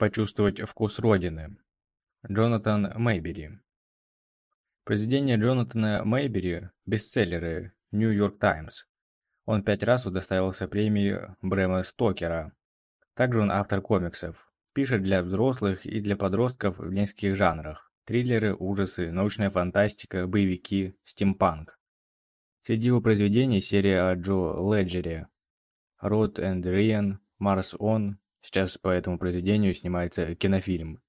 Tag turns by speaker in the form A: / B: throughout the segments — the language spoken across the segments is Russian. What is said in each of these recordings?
A: Почувствовать вкус Родины. Джонатан Мэйбери. Произведения Джонатана Мэйбери – бестселлеры «Нью-Йорк Таймс». Он пять раз удостоился премии Брэма Стокера. Также он автор комиксов. Пишет для взрослых и для подростков в нескольких жанрах. Триллеры, ужасы, научная фантастика, боевики, стимпанк. Среди его произведений серия о Джо Леджере. Род энд Риан, Марс Он, Сейчас по этому произведению снимается кинофильм.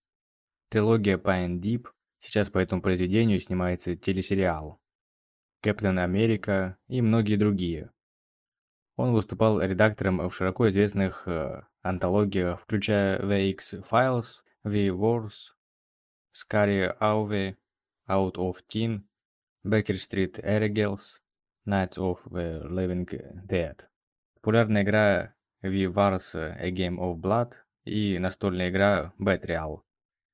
A: Трилогия Pine Deep. Сейчас по этому произведению снимается телесериал. Капитан Америка и многие другие. Он выступал редактором в широко известных э, антологиях, включая The X-Files, The Wars, Scary Auve, Out of Teen, Baker Street Ergels, Nights of the Living Dead. Популярная игра V Wars A Game of Blood и настольная игра Betrial,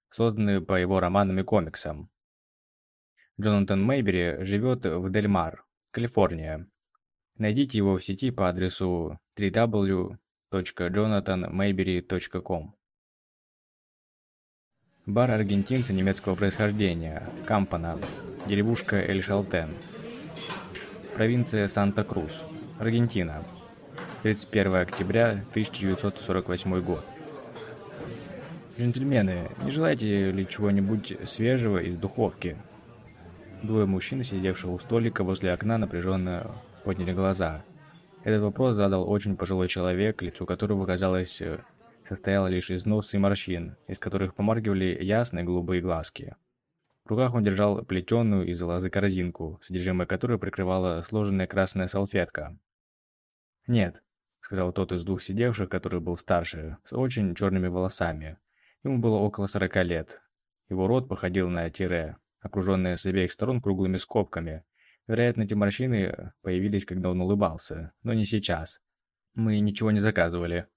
A: созданные по его романам и комиксам. Джонатан Мейбери живет в Дельмар, Калифорния. Найдите его в сети по адресу www.jonathanmayberry.com. Бар аргентинца немецкого происхождения, Кампана, деревушка Эль-Шалтен, провинция Санта-Крус, Аргентина. 31 октября 1948 год. Джентльмены, не желаете ли чего-нибудь свежего из духовки? Двое мужчин, сидевших у столика возле окна, напряженно подняли глаза. Этот вопрос задал очень пожилой человек, лицо которого, казалось, состояло лишь из носа и морщин, из которых помаргивали ясные голубые глазки. В руках он держал плетеную из лозы корзинку, содержимое которой прикрывала сложенная красная салфетка. «Нет, сказал тот из двух сидевших, который был старше, с очень черными волосами. Ему было около сорока лет. Его рот походил на тире, окруженное с обеих сторон круглыми скобками. Вероятно, эти морщины появились, когда он улыбался, но не сейчас. Мы ничего не заказывали.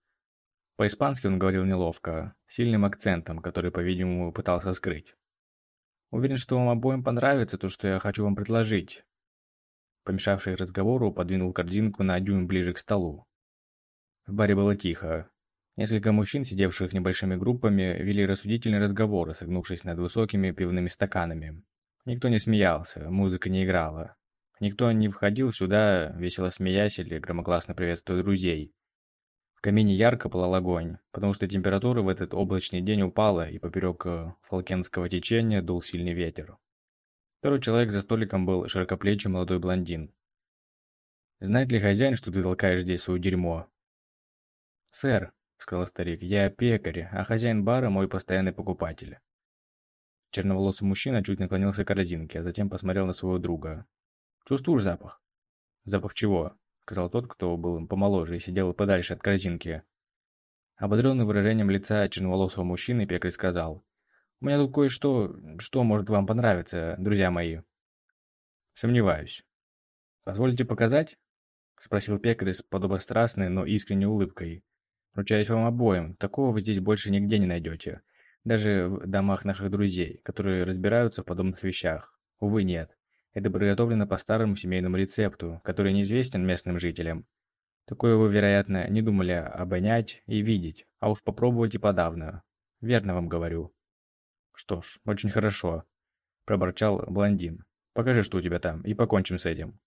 A: По-испански он говорил неловко, сильным акцентом, который, по-видимому, пытался скрыть. «Уверен, что вам обоим понравится то, что я хочу вам предложить». Помешавший разговору подвинул корзинку на дюйм ближе к столу. В баре было тихо. Несколько мужчин, сидевших небольшими группами, вели рассудительные разговоры, согнувшись над высокими пивными стаканами. Никто не смеялся, музыка не играла. Никто не входил сюда, весело смеясь или громогласно приветствуя друзей. В камине ярко пылал огонь, потому что температура в этот облачный день упала, и поперек э, фолкенского течения дул сильный ветер. Второй человек за столиком был широкоплечий молодой блондин. «Знает ли хозяин, что ты толкаешь здесь свое дерьмо?» «Сэр», — сказал старик, — «я пекарь, а хозяин бара мой постоянный покупатель». Черноволосый мужчина чуть наклонился к корзинке, а затем посмотрел на своего друга. «Чувствуешь запах?» «Запах чего?» — сказал тот, кто был помоложе и сидел подальше от корзинки. Ободренный выражением лица черноволосого мужчины, пекарь сказал, «У меня тут кое-что, что может вам понравиться, друзья мои». «Сомневаюсь». «Позволите показать?» — спросил пекарь с подобострастной, но искренней улыбкой. Ручаюсь вам обоим, такого вы здесь больше нигде не найдете. Даже в домах наших друзей, которые разбираются в подобных вещах. Увы, нет. Это приготовлено по старому семейному рецепту, который неизвестен местным жителям. Такое вы, вероятно, не думали обонять и видеть, а уж попробовать и подавно. Верно вам говорю. Что ж, очень хорошо, проборчал блондин. Покажи, что у тебя там, и покончим с этим.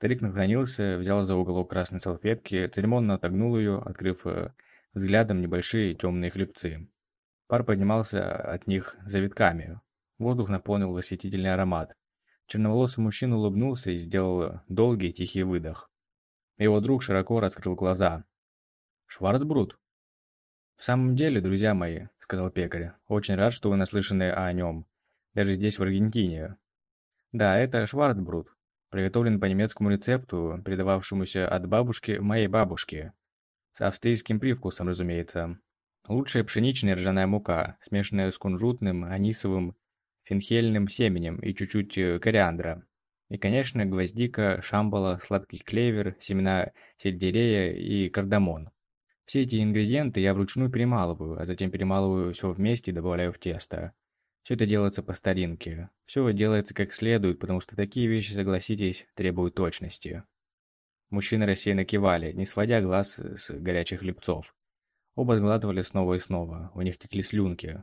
A: Старик наклонился, взял за уголок красной салфетки, церемонно отогнул ее, открыв э, взглядом небольшие темные хлебцы. Пар поднимался от них завитками. Воздух наполнил восхитительный аромат. Черноволосый мужчина улыбнулся и сделал долгий тихий выдох. Его друг широко раскрыл глаза. «Шварцбрут?» «В самом деле, друзья мои», — сказал пекарь, — «очень рад, что вы наслышаны о нем. Даже здесь, в Аргентине». «Да, это Шварцбрут приготовлен по немецкому рецепту, передававшемуся от бабушки моей бабушки. С австрийским привкусом, разумеется. Лучшая пшеничная ржаная мука, смешанная с кунжутным, анисовым, фенхельным семенем и чуть-чуть э, кориандра. И, конечно, гвоздика, шамбала, сладкий клевер, семена сельдерея и кардамон. Все эти ингредиенты я вручную перемалываю, а затем перемалываю все вместе и добавляю в тесто. Все это делается по старинке. Все делается как следует, потому что такие вещи, согласитесь, требуют точности. Мужчины рассеянно кивали, не сводя глаз с горячих хлебцов. Оба сглатывали снова и снова, у них текли слюнки.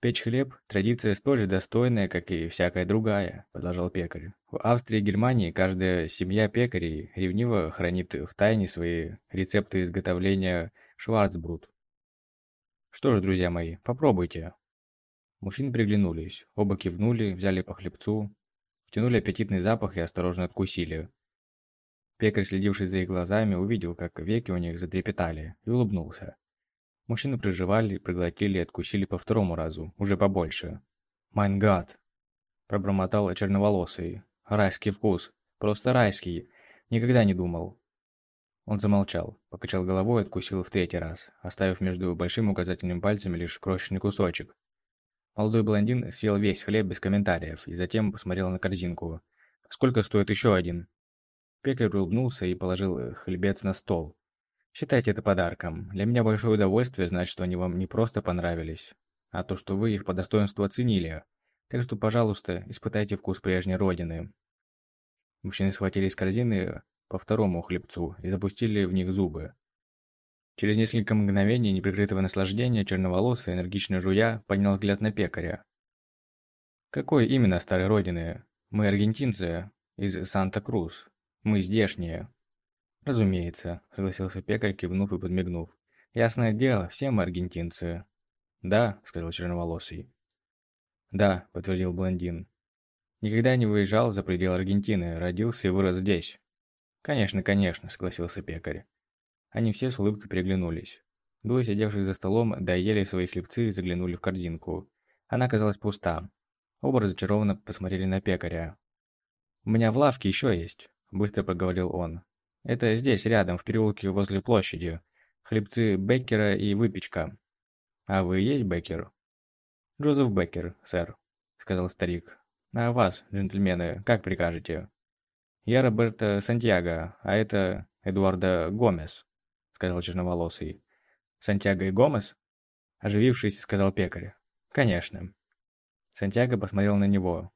A: «Печь хлеб – традиция столь же достойная, как и всякая другая», – продолжал пекарь. «В Австрии и Германии каждая семья пекарей ревниво хранит в тайне свои рецепты изготовления шварцбрут. Что ж, друзья мои, попробуйте». Мужчины приглянулись, оба кивнули, взяли по хлебцу, втянули аппетитный запах и осторожно откусили. Пекарь, следивший за их глазами, увидел, как веки у них затрепетали, и улыбнулся. Мужчины приживали, проглотили и откусили по второму разу, уже побольше. «Майн гад!» – пробормотал черноволосый. «Райский вкус! Просто райский! Никогда не думал!» Он замолчал, покачал головой и откусил в третий раз, оставив между большим и указательным пальцами лишь крошечный кусочек. Молодой блондин съел весь хлеб без комментариев и затем посмотрел на корзинку. «Сколько стоит еще один?» Пекарь улыбнулся и положил э, хлебец на стол. «Считайте это подарком. Для меня большое удовольствие знать, что они вам не просто понравились, а то, что вы их по достоинству оценили. Так что, пожалуйста, испытайте вкус прежней родины». Мужчины схватили из корзины по второму хлебцу и запустили в них зубы. Через несколько мгновений неприкрытого наслаждения черноволосый, энергично жуя, поднял взгляд на пекаря. «Какой именно старой родины? Мы аргентинцы из Санта-Крус. Мы здешние». «Разумеется», — согласился пекарь, кивнув и подмигнув. «Ясное дело, все мы аргентинцы». «Да», — сказал черноволосый. «Да», — подтвердил блондин. «Никогда не выезжал за пределы Аргентины, родился и вырос здесь». «Конечно, конечно», — согласился пекарь. Они все с улыбкой переглянулись. Двое сидевших за столом доели свои хлебцы и заглянули в корзинку. Она оказалась пуста. Оба разочарованно посмотрели на пекаря. «У меня в лавке еще есть», – быстро проговорил он. «Это здесь, рядом, в переулке возле площади. Хлебцы Беккера и выпечка». «А вы есть Беккер?» «Джозеф Беккер, сэр», – сказал старик. «А вас, джентльмены, как прикажете?» «Я Роберто Сантьяго, а это Эдуарда Гомес», – сказал черноволосый. «Сантьяго и Гомес?» – оживившись, сказал пекарь. «Конечно». Сантьяго посмотрел на него.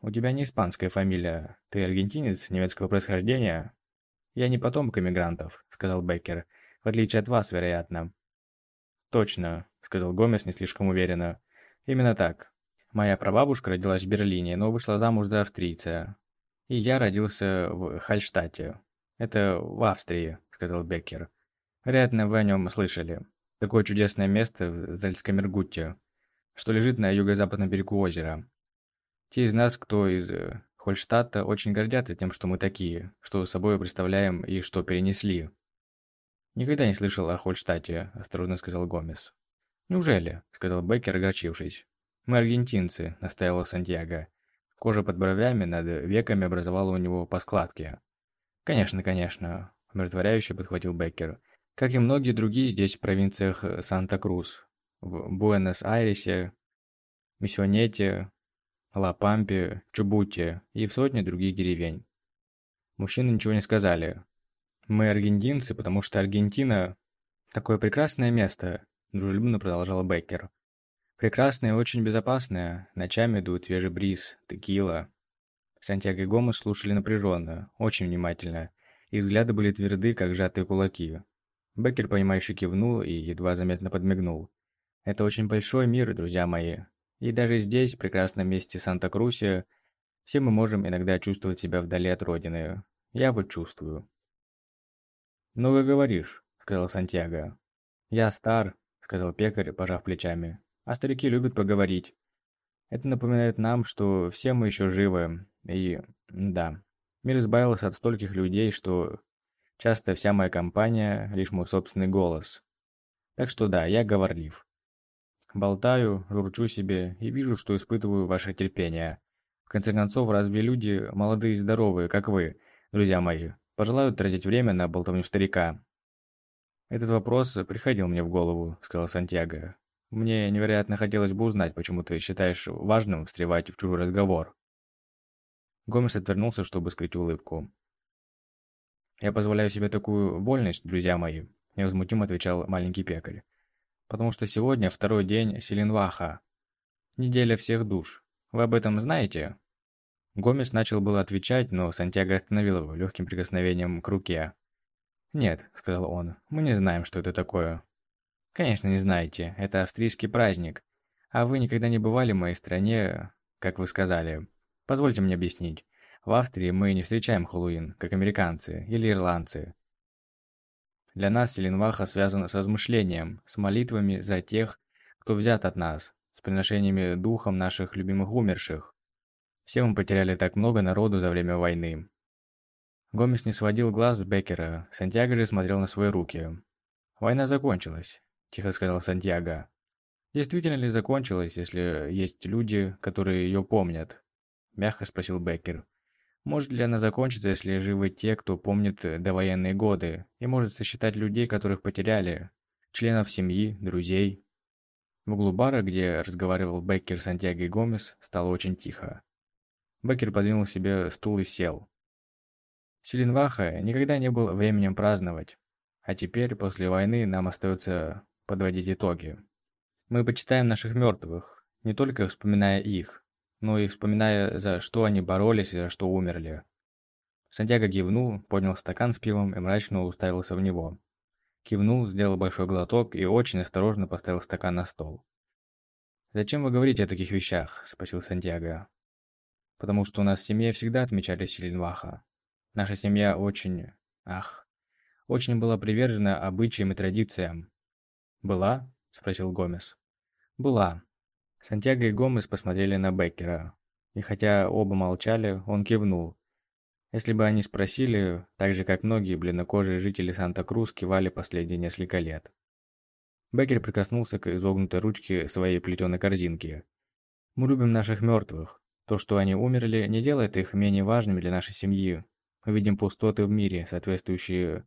A: «У тебя не испанская фамилия. Ты аргентинец немецкого происхождения?» «Я не потомок иммигрантов», — сказал Беккер. «В отличие от вас, вероятно». «Точно», — сказал Гомес не слишком уверенно. «Именно так. Моя прабабушка родилась в Берлине, но вышла замуж за австрийца. И я родился в Хальштате. Это в Австрии», — сказал Беккер. «Вероятно, вы о нем слышали. Такое чудесное место в Зальскамергутте, что лежит на юго-западном берегу озера. Те из нас, кто из э, Хольштадта, очень гордятся тем, что мы такие, что собой представляем и что перенесли. «Никогда не слышал о Хольштадте», – осторожно сказал Гомес. «Неужели?» – сказал Беккер, огорчившись. «Мы аргентинцы», – настаивал Сантьяго. Кожа под бровями над веками образовала у него по складке. «Конечно, конечно», – умиротворяюще подхватил Беккер. «Как и многие другие здесь в провинциях Санта-Крус, в Буэнос-Айресе, Миссионете, Ла-Пампе, Чубуте и в сотне других деревень. Мужчины ничего не сказали. «Мы аргентинцы, потому что Аргентина – такое прекрасное место», – дружелюбно продолжала Беккер. «Прекрасное и очень безопасное. Ночами дует свежий бриз, текила». Сантьяго и Гомес слушали напряженно, очень внимательно. Их взгляды были тверды, как сжатые кулаки. Беккер, понимающе кивнул и едва заметно подмигнул. «Это очень большой мир, друзья мои. И даже здесь, в прекрасном месте Санта-Крусе, все мы можем иногда чувствовать себя вдали от родины. Я вот чувствую. «Много говоришь», — сказал Сантьяго. «Я стар», — сказал пекарь, пожав плечами. «А старики любят поговорить. Это напоминает нам, что все мы еще живы. И... да. Мир избавился от стольких людей, что часто вся моя компания — лишь мой собственный голос. Так что да, я говорлив. Болтаю, журчу себе и вижу, что испытываю ваше терпение. В конце концов, разве люди, молодые и здоровые, как вы, друзья мои, пожелают тратить время на болтовню старика? Этот вопрос приходил мне в голову, сказал Сантьяго. Мне невероятно хотелось бы узнать, почему ты считаешь важным встревать в чужой разговор. Гомес отвернулся, чтобы скрыть улыбку. «Я позволяю себе такую вольность, друзья мои», – невозмутимо отвечал маленький пекарь потому что сегодня второй день Селенваха. Неделя всех душ. Вы об этом знаете?» Гомес начал было отвечать, но Сантьяго остановил его легким прикосновением к руке. «Нет», — сказал он, — «мы не знаем, что это такое». «Конечно, не знаете. Это австрийский праздник. А вы никогда не бывали в моей стране, как вы сказали. Позвольте мне объяснить. В Австрии мы не встречаем Хэллоуин, как американцы или ирландцы. Для нас Селенваха связан с размышлением, с молитвами за тех, кто взят от нас, с приношениями духом наших любимых умерших. Все мы потеряли так много народу за время войны. Гомес не сводил глаз с Беккера, Сантьяго же смотрел на свои руки. «Война закончилась», – тихо сказал Сантьяго. «Действительно ли закончилась, если есть люди, которые ее помнят?» – мягко спросил Беккер. «Может ли она закончиться, если живы те, кто помнит довоенные годы, и может сосчитать людей, которых потеряли, членов семьи, друзей?» В углу бара, где разговаривал Беккер, Сантьяго и Гомес, стало очень тихо. Беккер подвинул себе стул и сел. Селенваха никогда не был временем праздновать, а теперь, после войны, нам остается подводить итоги. Мы почитаем наших мертвых, не только вспоминая их, но и вспоминая, за что они боролись и за что умерли. Сантьяго кивнул, поднял стакан с пивом и мрачно уставился в него. Кивнул, сделал большой глоток и очень осторожно поставил стакан на стол. «Зачем вы говорите о таких вещах?» – спросил Сантьяго. «Потому что у нас в семье всегда отмечали Селенваха. Наша семья очень... ах... очень была привержена обычаям и традициям». «Была?» – спросил Гомес. «Была». Сантьяго и Гомес посмотрели на Беккера. И хотя оба молчали, он кивнул, если бы они спросили, так же как многие бледнокожие жители Санта-Крус кивали последние несколько лет. Беккер прикоснулся к изогнутой ручке своей плетеной корзинки. «Мы любим наших мертвых. То, что они умерли, не делает их менее важными для нашей семьи. Мы видим пустоты в мире, соответствующие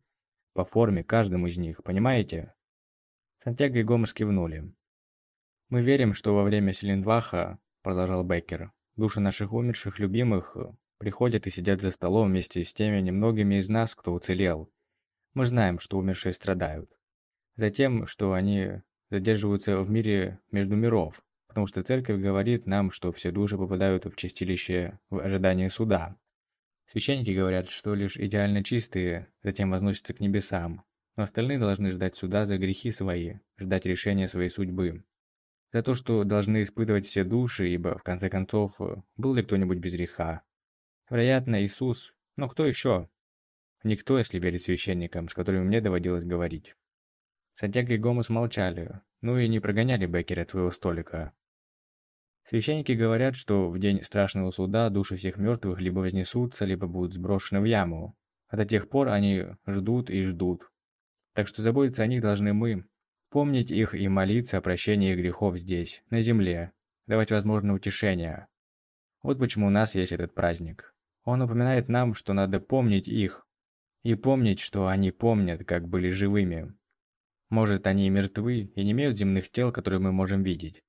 A: по форме каждому из них, понимаете?» Сантьяго и Гомес кивнули. «Мы верим, что во время Селендваха, — продолжал Беккер, — души наших умерших любимых приходят и сидят за столом вместе с теми немногими из нас, кто уцелел. Мы знаем, что умершие страдают. Затем, что они задерживаются в мире между миров, потому что церковь говорит нам, что все души попадают в чистилище в ожидании суда. Священники говорят, что лишь идеально чистые затем возносятся к небесам, но остальные должны ждать суда за грехи свои, ждать решения своей судьбы. За то, что должны испытывать все души, ибо, в конце концов, был ли кто-нибудь без греха, Вероятно, Иисус. Но кто еще? Никто, если верить священникам, с которыми мне доводилось говорить. Сантьяго и Гомес молчали, ну и не прогоняли Беккера от своего столика. Священники говорят, что в день страшного суда души всех мертвых либо вознесутся, либо будут сброшены в яму. А до тех пор они ждут и ждут. Так что заботиться о них должны мы, помнить их и молиться о прощении грехов здесь, на земле, давать возможное утешение. Вот почему у нас есть этот праздник. Он напоминает нам, что надо помнить их. И помнить, что они помнят, как были живыми. Может, они и мертвы, и не имеют земных тел, которые мы можем видеть.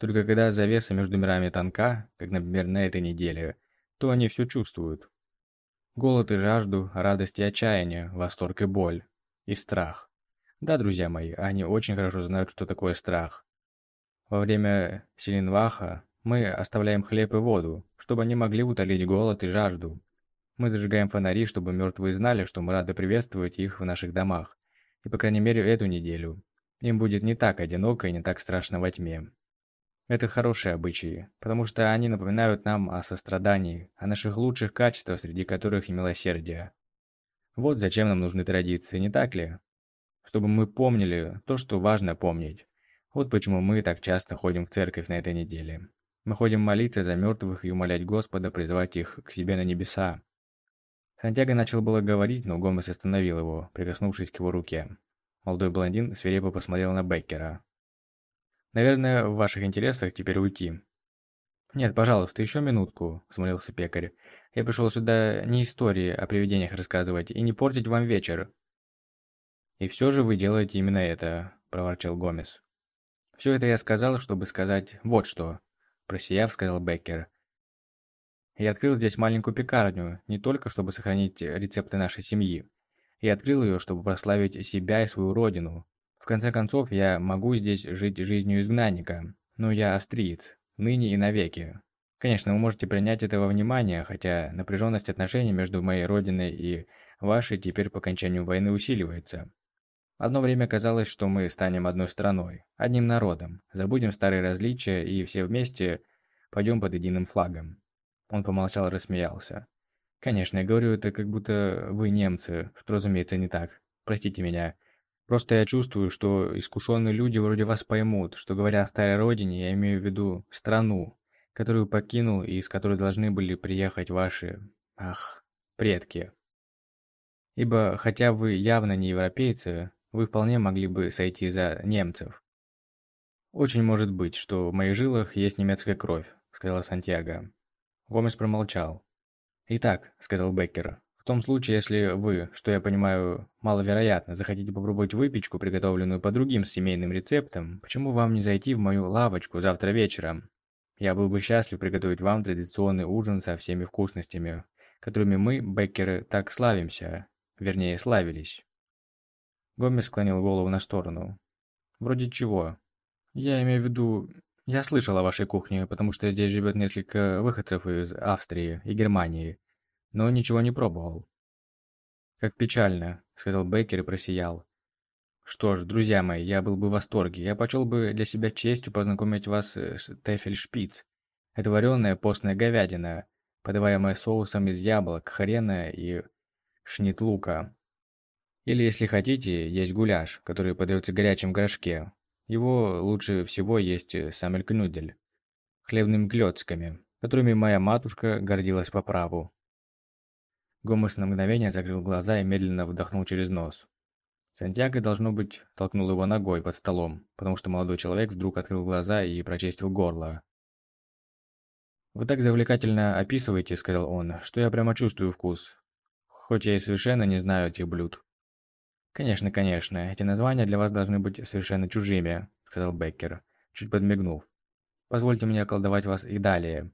A: Только когда завеса между мирами тонка, как, например, на этой неделе, то они все чувствуют. Голод и жажду, радость и отчаяние, восторг и боль. И страх. Да, друзья мои, они очень хорошо знают, что такое страх. Во время Селенваха мы оставляем хлеб и воду, чтобы они могли утолить голод и жажду. Мы зажигаем фонари, чтобы мертвые знали, что мы рады приветствовать их в наших домах. И по крайней мере эту неделю. Им будет не так одиноко и не так страшно во тьме. Это хорошие обычаи, потому что они напоминают нам о сострадании, о наших лучших качествах, среди которых и милосердие. Вот зачем нам нужны традиции, не так ли? Чтобы мы помнили то, что важно помнить. Вот почему мы так часто ходим в церковь на этой неделе. Мы ходим молиться за мертвых и умолять Господа призвать их к себе на небеса. Сантьяго начал было говорить, но Гомес остановил его, прикоснувшись к его руке. Молодой блондин свирепо посмотрел на Беккера. «Наверное, в ваших интересах теперь уйти». «Нет, пожалуйста, еще минутку», – взмолился пекарь. «Я пришел сюда не истории о привидениях рассказывать и не портить вам вечер». «И все же вы делаете именно это», – проворчал Гомес. «Все это я сказал, чтобы сказать вот что. Просияв, сказал Беккер. Я открыл здесь маленькую пекарню, не только чтобы сохранить рецепты нашей семьи. Я открыл ее, чтобы прославить себя и свою родину. В конце концов, я могу здесь жить жизнью изгнанника, но я австриец, ныне и навеки. Конечно, вы можете принять это во внимание, хотя напряженность отношений между моей родиной и вашей теперь по окончанию войны усиливается. Одно время казалось, что мы станем одной страной, одним народом, забудем старые различия и все вместе пойдем под единым флагом. Он помолчал и рассмеялся. Конечно, я говорю это, как будто вы немцы, что, разумеется, не так. Простите меня. Просто я чувствую, что искушенные люди вроде вас поймут, что говоря о старой родине, я имею в виду страну, которую покинул и из которой должны были приехать ваши... ах, предки. Ибо, хотя вы явно не европейцы, вы вполне могли бы сойти за немцев. «Очень может быть, что в моих жилах есть немецкая кровь», — сказала Сантьяго. Гомес промолчал. «Итак», — сказал Беккер, — «в том случае, если вы, что я понимаю, маловероятно, захотите попробовать выпечку, приготовленную по другим семейным рецептам, почему вам не зайти в мою лавочку завтра вечером? Я был бы счастлив приготовить вам традиционный ужин со всеми вкусностями, которыми мы, Беккеры, так славимся, вернее, славились». Гомес склонил голову на сторону. «Вроде чего?» «Я имею в виду... Я слышал о вашей кухне, потому что здесь живет несколько выходцев из Австрии и Германии, но ничего не пробовал». «Как печально», — сказал Бейкер и просиял. «Что ж, друзья мои, я был бы в восторге. Я почел бы для себя честью познакомить вас с Тефельшпиц. Это вареная постная говядина, подаваемая соусом из яблок, хрена и шнитлука. Или, если хотите, есть гуляш, который подается в горячем горшке. Его лучше всего есть э, самелькнудель, хлебными клёцками, которыми моя матушка гордилась по праву. Гомес на мгновение закрыл глаза и медленно вдохнул через нос. Сантьяго, должно быть, толкнул его ногой под столом, потому что молодой человек вдруг открыл глаза и прочистил горло. «Вы так завлекательно описываете, — сказал он, — что я прямо чувствую вкус, хоть я и совершенно не знаю этих блюд». «Конечно, конечно, эти названия для вас должны быть совершенно чужими», — сказал Беккер, чуть подмигнув. «Позвольте мне околдовать вас и далее.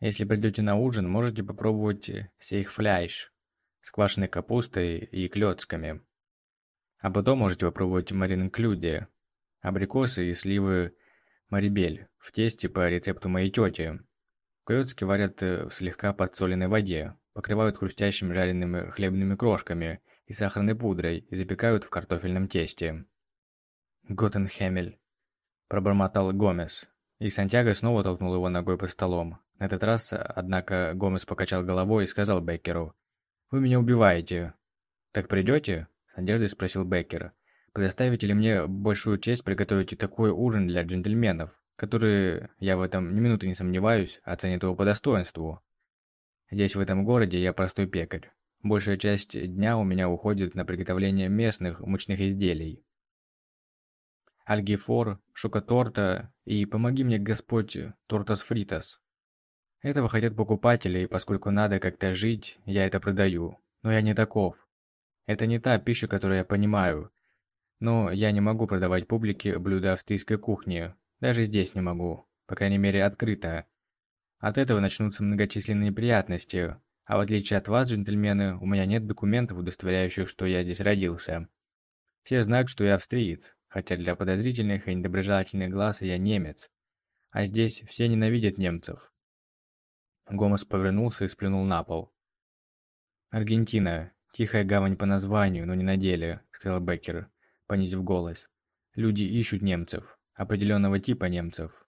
A: Если придете на ужин, можете попробовать сейхфляйш с квашеной капустой и клёцками. А потом можете попробовать маринклюде, абрикосы и сливы марибель в тесте по рецепту моей тети. Клёцки варят в слегка подсоленной воде, покрывают хрустящими жареными хлебными крошками – и сахарной пудрой и запекают в картофельном тесте. «Готтенхемель», – пробормотал Гомес, и Сантьяго снова толкнул его ногой по столом. На этот раз, однако, Гомес покачал головой и сказал Беккеру, «Вы меня убиваете». «Так придете?» – с надеждой спросил Беккер. «Предоставите ли мне большую честь приготовить такой ужин для джентльменов, которые, я в этом ни минуты не сомневаюсь, оценят его по достоинству? Здесь, в этом городе, я простой пекарь. Большая часть дня у меня уходит на приготовление местных мучных изделий. Альгифор, шокоторта и помоги мне, Господь, тортас фритас. Этого хотят покупатели, и поскольку надо как-то жить, я это продаю. Но я не таков. Это не та пища, которую я понимаю. Но я не могу продавать публике блюда австрийской кухни. Даже здесь не могу. По крайней мере, открыто. От этого начнутся многочисленные неприятности, а в отличие от вас, джентльмены, у меня нет документов, удостоверяющих, что я здесь родился. Все знают, что я австриец, хотя для подозрительных и недоброжелательных глаз я немец. А здесь все ненавидят немцев. Гомес повернулся и сплюнул на пол. «Аргентина. Тихая гавань по названию, но не на деле», — сказал Беккер, понизив голос. «Люди ищут немцев. Определенного типа немцев.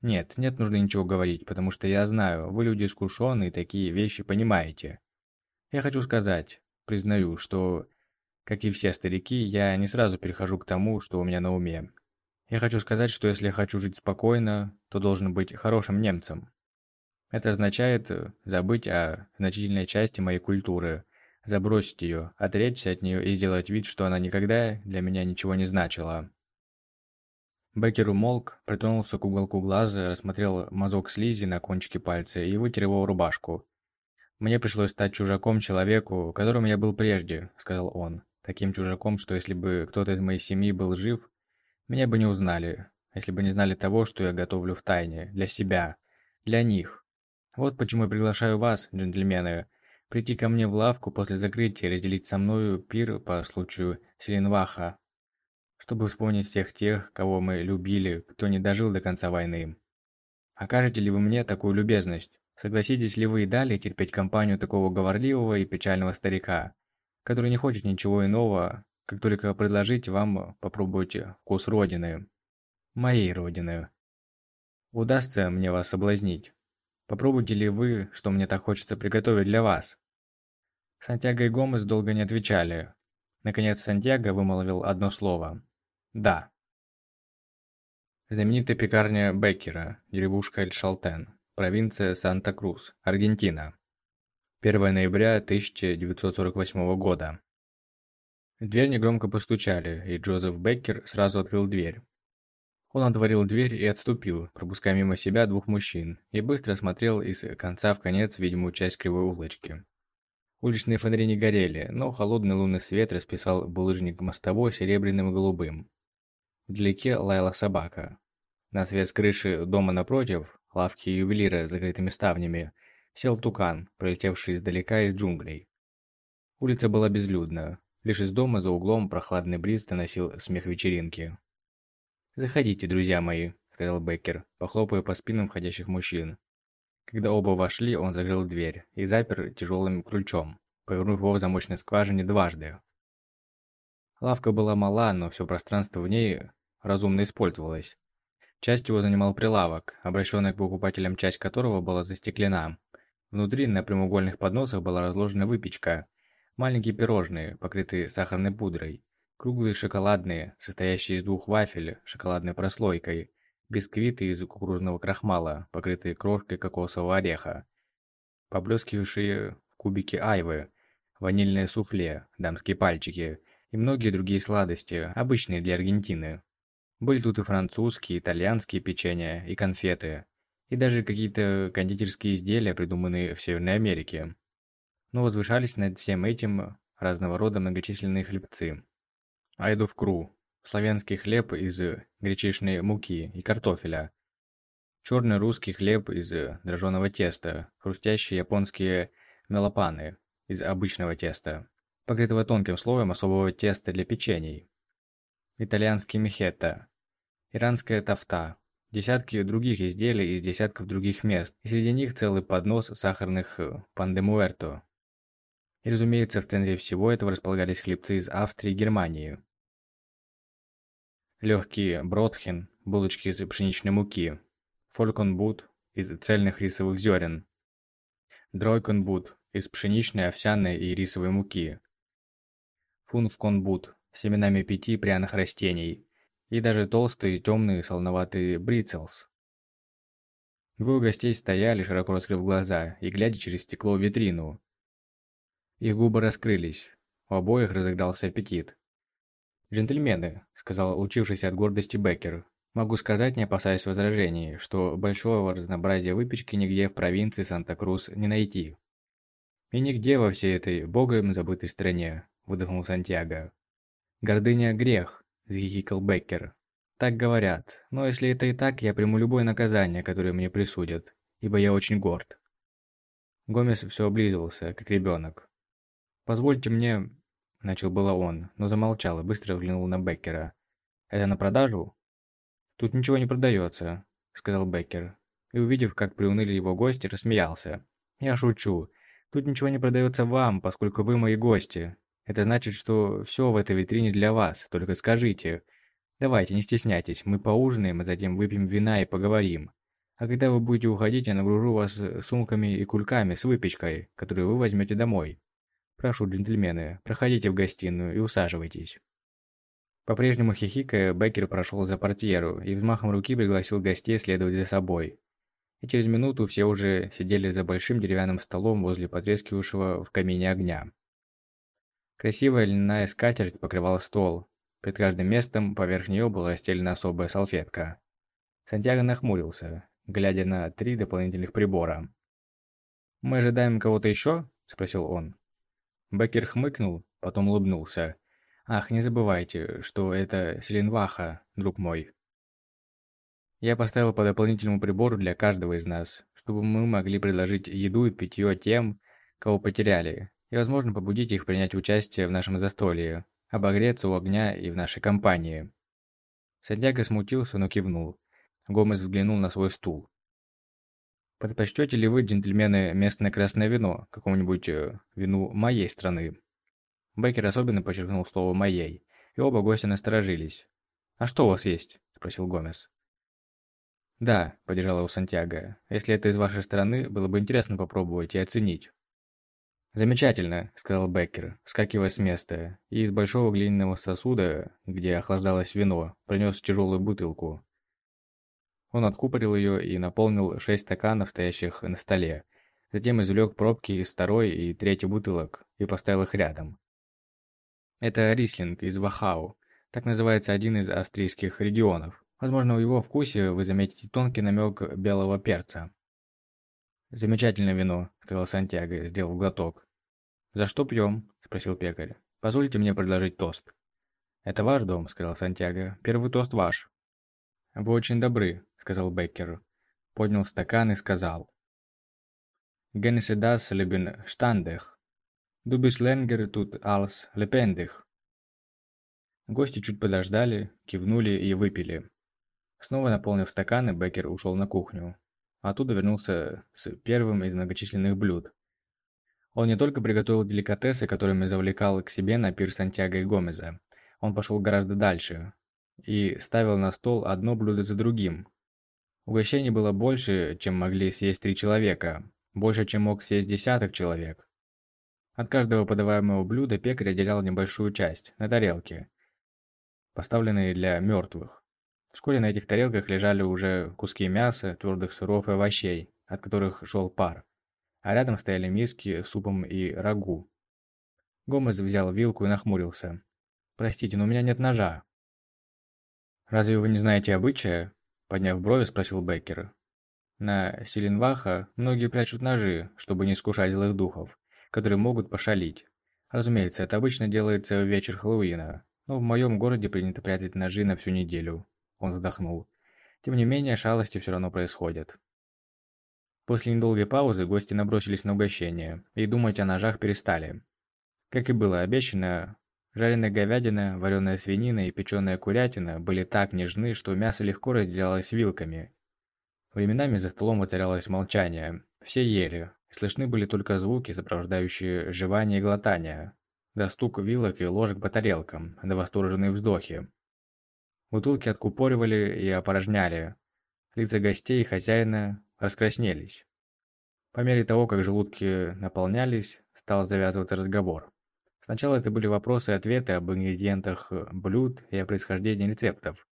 A: Нет, нет нужды ничего говорить, потому что я знаю, вы люди искушенные, такие вещи понимаете. Я хочу сказать, признаю, что, как и все старики, я не сразу перехожу к тому, что у меня на уме. Я хочу сказать, что если я хочу жить спокойно, то должен быть хорошим немцем. Это означает забыть о значительной части моей культуры, забросить ее, отречься от нее и сделать вид, что она никогда для меня ничего не значила. Беккер умолк, притронулся к уголку глаза, рассмотрел мазок слизи на кончике пальца и вытер его рубашку. «Мне пришлось стать чужаком человеку, которым я был прежде», — сказал он. «Таким чужаком, что если бы кто-то из моей семьи был жив, меня бы не узнали, если бы не знали того, что я готовлю в тайне, для себя, для них. Вот почему я приглашаю вас, джентльмены, прийти ко мне в лавку после закрытия и разделить со мною пир по случаю Селенваха, чтобы вспомнить всех тех, кого мы любили, кто не дожил до конца войны. Окажете ли вы мне такую любезность? Согласитесь ли вы и далее терпеть компанию такого говорливого и печального старика, который не хочет ничего иного, как только предложить вам попробовать вкус Родины? Моей Родины. Удастся мне вас соблазнить? Попробуйте ли вы, что мне так хочется приготовить для вас?» Сантьяго и Гомес долго не отвечали. Наконец Сантьяго вымолвил одно слово. «Да». Знаменитая пекарня Беккера, деревушка Эль-Шалтен, провинция Санта-Крус, Аргентина. 1 ноября 1948 года. Дверь негромко постучали, и Джозеф Беккер сразу открыл дверь. Он отворил дверь и отступил, пропуская мимо себя двух мужчин, и быстро смотрел из конца в конец видимую часть кривой улочки. Уличные фонари не горели, но холодный лунный свет расписал булыжник мостовой серебряным и голубым. Вдалеке лаяла собака. На свет с крыши дома напротив, лавки ювелира с закрытыми ставнями, сел тукан, прилетевший издалека из джунглей. Улица была безлюдна. Лишь из дома за углом прохладный бриз доносил смех вечеринки. «Заходите, друзья мои», — сказал Беккер, похлопывая по спинам входящих мужчин. Когда оба вошли, он закрыл дверь и запер тяжелым ключом, повернув его в замочной скважине дважды. Лавка была мала, но все пространство в ней разумно использовалось. Часть его занимал прилавок, обращенная к покупателям часть которого была застеклена. Внутри на прямоугольных подносах была разложена выпечка, маленькие пирожные, покрытые сахарной пудрой, Круглые шоколадные, состоящие из двух вафель шоколадной прослойкой, бисквиты из кукурузного крахмала, покрытые крошкой кокосового ореха, поблескивающие кубики айвы, ванильное суфле, дамские пальчики и многие другие сладости, обычные для Аргентины. Были тут и французские, итальянские печенья, и конфеты, и даже какие-то кондитерские изделия, придуманные в Северной Америке. Но возвышались над всем этим разного рода многочисленные хлебцы, айдовкру – славянский хлеб из гречишной муки и картофеля, черный русский хлеб из дрожженого теста, хрустящие японские мелопаны из обычного теста, покрытого тонким слоем особого теста для печений, итальянский мехетта, иранская тафта, десятки других изделий из десятков других мест, и среди них целый поднос сахарных пандемуэрто. И, разумеется, в центре всего этого располагались хлебцы из Австрии и Германии. Легкие бродхен, булочки из пшеничной муки, фольконбут из цельных рисовых зерен, дройконбут из пшеничной, овсяной и рисовой муки, фунфконбут семенами пяти пряных растений и даже толстый темный солоноватый брицелс. Двое гостей стояли, широко раскрыв глаза и глядя через стекло в витрину. Их губы раскрылись, у обоих разыгрался аппетит. «Джентльмены», — сказал учившийся от гордости Беккер, «могу сказать, не опасаясь возражений, что большого разнообразия выпечки нигде в провинции Санта-Крус не найти». «И нигде во всей этой богом забытой стране», — выдохнул Сантьяго. «Гордыня — грех», — захихикал Беккер. «Так говорят, но если это и так, я приму любое наказание, которое мне присудят, ибо я очень горд». Гомес все облизывался, как ребенок. «Позвольте мне Начал было он, но замолчал и быстро взглянул на Беккера. «Это на продажу?» «Тут ничего не продается», — сказал Беккер. И увидев, как приуныли его гости, рассмеялся. «Я шучу. Тут ничего не продается вам, поскольку вы мои гости. Это значит, что все в этой витрине для вас, только скажите. Давайте, не стесняйтесь, мы поужинаем, а затем выпьем вина и поговорим. А когда вы будете уходить, я нагружу вас сумками и кульками с выпечкой, которую вы возьмете домой. Прошу, джентльмены, проходите в гостиную и усаживайтесь». По-прежнему хихикая, Беккер прошел за портьеру и взмахом руки пригласил гостей следовать за собой. И через минуту все уже сидели за большим деревянным столом возле потрескивавшего в камине огня. Красивая льняная скатерть покрывала стол. Перед каждым местом поверх нее была расстелена особая салфетка. Сантьяго нахмурился, глядя на три дополнительных прибора. «Мы ожидаем кого-то еще?» – спросил он. Беккер хмыкнул, потом улыбнулся. «Ах, не забывайте, что это Селенваха, друг мой. Я поставил по дополнительному прибору для каждого из нас, чтобы мы могли предложить еду и питье тем, кого потеряли, и, возможно, побудить их принять участие в нашем застолье, обогреться у огня и в нашей компании». Сантьяго смутился, но кивнул. Гомес взглянул на свой стул. Предпочтете ли вы, джентльмены, местное красное вино, какому-нибудь э, вину моей страны? Беккер особенно подчеркнул слово «моей», и оба гостя насторожились. «А что у вас есть?» – спросил Гомес. «Да», – поддержала его Сантьяго. «Если это из вашей страны, было бы интересно попробовать и оценить». «Замечательно», – сказал Беккер, вскакивая с места, и из большого глиняного сосуда, где охлаждалось вино, принес тяжелую бутылку. Он откупорил ее и наполнил шесть стаканов, стоящих на столе. Затем извлек пробки из второй и третьей бутылок и поставил их рядом. Это рислинг из Вахау. Так называется один из австрийских регионов. Возможно, в его вкусе вы заметите тонкий намек белого перца. «Замечательное вино», — сказал Сантьяго, сделав глоток. «За что пьем?» — спросил пекарь. «Позвольте мне предложить тост». «Это ваш дом», — сказал Сантьяго. «Первый тост ваш». «Вы очень добры», — сказал Беккер. Поднял стакан и сказал. «Генесе дас лебен штандех. Bist länger тут als lebendig». Гости чуть подождали, кивнули и выпили. Снова наполнив стаканы, Беккер ушел на кухню. Оттуда вернулся с первым из многочисленных блюд. Он не только приготовил деликатесы, которыми завлекал к себе на пир Сантьяго и Гомеза. Он пошел гораздо дальше, и ставил на стол одно блюдо за другим. Угощений было больше, чем могли съесть три человека, больше, чем мог съесть десяток человек. От каждого подаваемого блюда пекарь отделял небольшую часть, на тарелке, поставленные для мертвых. Вскоре на этих тарелках лежали уже куски мяса, твердых сыров и овощей, от которых шел пар, а рядом стояли миски с супом и рагу. Гомес взял вилку и нахмурился. «Простите, но у меня нет ножа», «Разве вы не знаете обычая?» – подняв брови, спросил Беккер. На Селенваха многие прячут ножи, чтобы не искушать злых духов, которые могут пошалить. Разумеется, это обычно делается в вечер Хэллоуина, но в моем городе принято прятать ножи на всю неделю. Он вздохнул. Тем не менее, шалости все равно происходят. После недолгой паузы гости набросились на угощение, и думать о ножах перестали. Как и было обещано, Жареная говядина, вареная свинина и печеная курятина были так нежны, что мясо легко разделялось вилками. Временами за столом воцарялось молчание. Все ели. Слышны были только звуки, сопровождающие жевание и глотание. Да стук вилок и ложек по тарелкам, да восторженные вздохи. Бутылки откупоривали и опорожняли. Лица гостей и хозяина раскраснелись. По мере того, как желудки наполнялись, стал завязываться разговор. Сначала это были вопросы и ответы об ингредиентах блюд и о происхождении рецептов.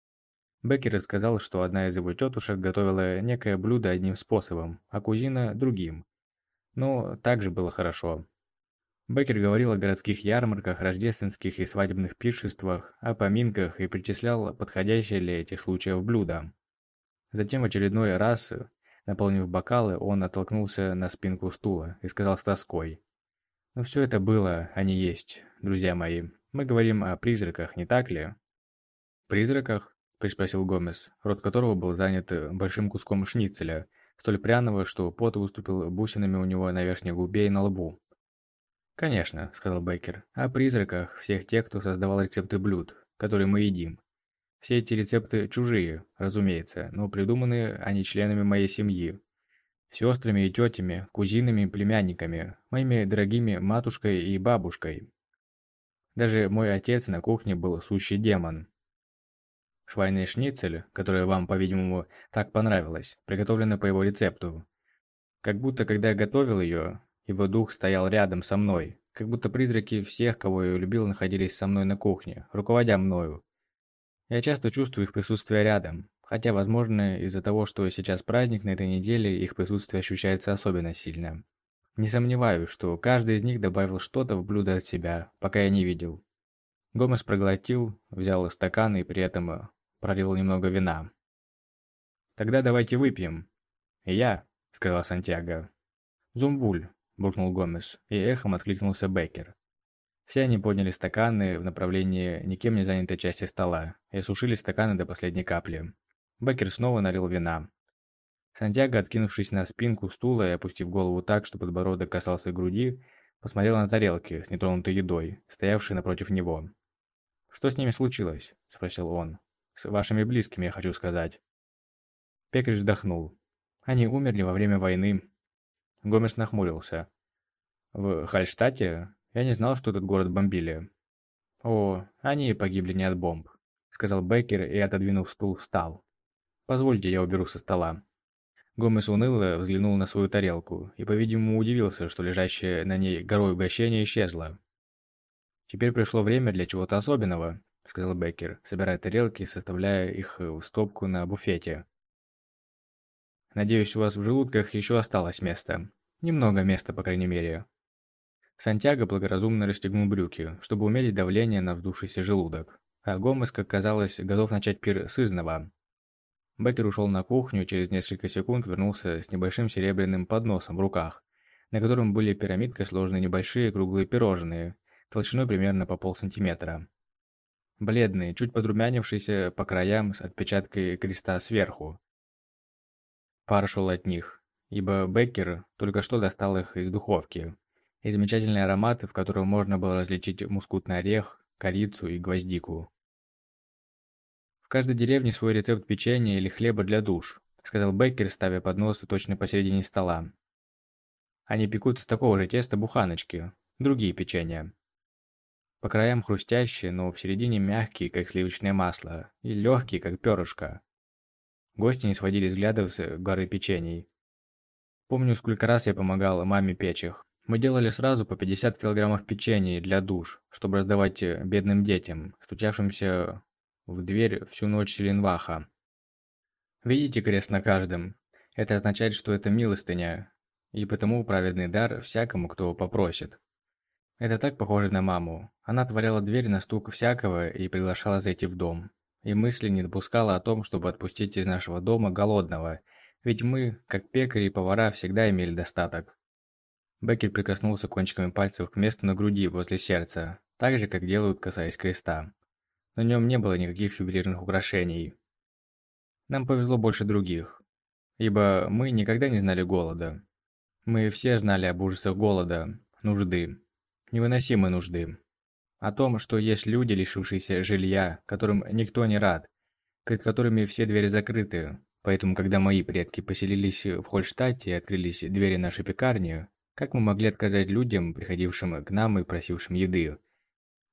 A: Беккер рассказал, что одна из его тетушек готовила некое блюдо одним способом, а кузина – другим. Но также было хорошо. Беккер говорил о городских ярмарках, рождественских и свадебных пиршествах, о поминках и причислял подходящие для этих случаев блюда. Затем в очередной раз, наполнив бокалы, он оттолкнулся на спинку стула и сказал с тоской – но все это было, а не есть, друзья мои. Мы говорим о призраках, не так ли? Призраках? Приспросил Гомес, рот которого был занят большим куском шницеля, столь пряного, что пот выступил бусинами у него на верхней губе и на лбу. «Конечно», — сказал Бейкер, — «о призраках всех тех, кто создавал рецепты блюд, которые мы едим. Все эти рецепты чужие, разумеется, но придуманы они членами моей семьи, сестрами и тетями, кузинами и племянниками, моими дорогими матушкой и бабушкой. Даже мой отец на кухне был сущий демон. Швайный шницель, которая вам, по-видимому, так понравилась, приготовлена по его рецепту. Как будто, когда я готовил ее, его дух стоял рядом со мной, как будто призраки всех, кого я любил, находились со мной на кухне, руководя мною. Я часто чувствую их присутствие рядом, Хотя, возможно, из-за того, что сейчас праздник на этой неделе, их присутствие ощущается особенно сильно. Не сомневаюсь, что каждый из них добавил что-то в блюдо от себя, пока я не видел. Гомес проглотил, взял стакан и при этом э, пролил немного вина. «Тогда давайте выпьем». «Я», — сказал Сантьяго. «Зумвуль», — буркнул Гомес, и эхом откликнулся Беккер. Все они подняли стаканы в направлении никем не занятой части стола и осушили стаканы до последней капли. Беккер снова налил вина. Сантьяго, откинувшись на спинку стула и опустив голову так, что подбородок касался груди, посмотрел на тарелки с нетронутой едой, стоявшие напротив него. «Что с ними случилось?» – спросил он. «С вашими близкими, я хочу сказать». Пекарь вздохнул. Они умерли во время войны. Гомес нахмурился. В Хальштате? Я не знал, что этот город бомбили. О, они погибли не от бомб, сказал Беккер и, отодвинув стул, встал. Позвольте, я уберу со стола. Гомес уныло взглянул на свою тарелку и, по-видимому, удивился, что лежащая на ней горой угощения исчезла. «Теперь пришло время для чего-то особенного», — сказал Беккер, собирая тарелки и составляя их в стопку на буфете. «Надеюсь, у вас в желудках еще осталось место. Немного места, по крайней мере». Сантьяго благоразумно расстегнул брюки, чтобы умерить давление на вздувшийся желудок, а Гомес, как казалось, готов начать пир сызного. Беккер ушел на кухню и через несколько секунд вернулся с небольшим серебряным подносом в руках, на котором были пирамидкой сложены небольшие круглые пирожные, толщиной примерно по полсантиметра. Бледные, чуть подрумянившиеся по краям с отпечаткой креста сверху. Пар шел от них, ибо Беккер только что достал их из духовки, и замечательные ароматы, в которых можно было различить мускутный орех, корицу и гвоздику каждой деревне свой рецепт печенья или хлеба для душ», сказал Беккер, ставя поднос точно посередине стола. Они пекут из такого же теста буханочки, другие печенья. По краям хрустящие, но в середине мягкие, как сливочное масло, и легкие, как перышко. Гости не сводили взглядов с горы печений. Помню, сколько раз я помогал маме печь их. Мы делали сразу по 50 килограммов печенья для душ, чтобы раздавать бедным детям, стучавшимся в дверь всю ночь Селенваха. Видите крест на каждом? Это означает, что это милостыня, и потому праведный дар всякому, кто попросит. Это так похоже на маму. Она отворяла дверь на стук всякого и приглашала зайти в дом. И мысли не допускала о том, чтобы отпустить из нашего дома голодного, ведь мы, как пекари и повара, всегда имели достаток. Беккер прикоснулся кончиками пальцев к месту на груди возле сердца, так же, как делают, касаясь креста. На нем не было никаких ювелирных украшений. Нам повезло больше других, ибо мы никогда не знали голода. Мы все знали об ужасах голода, нужды, невыносимой нужды. О том, что есть люди, лишившиеся жилья, которым никто не рад, перед которыми все двери закрыты. Поэтому, когда мои предки поселились в Хольштате и открылись двери нашей пекарни, как мы могли отказать людям, приходившим к нам и просившим еды?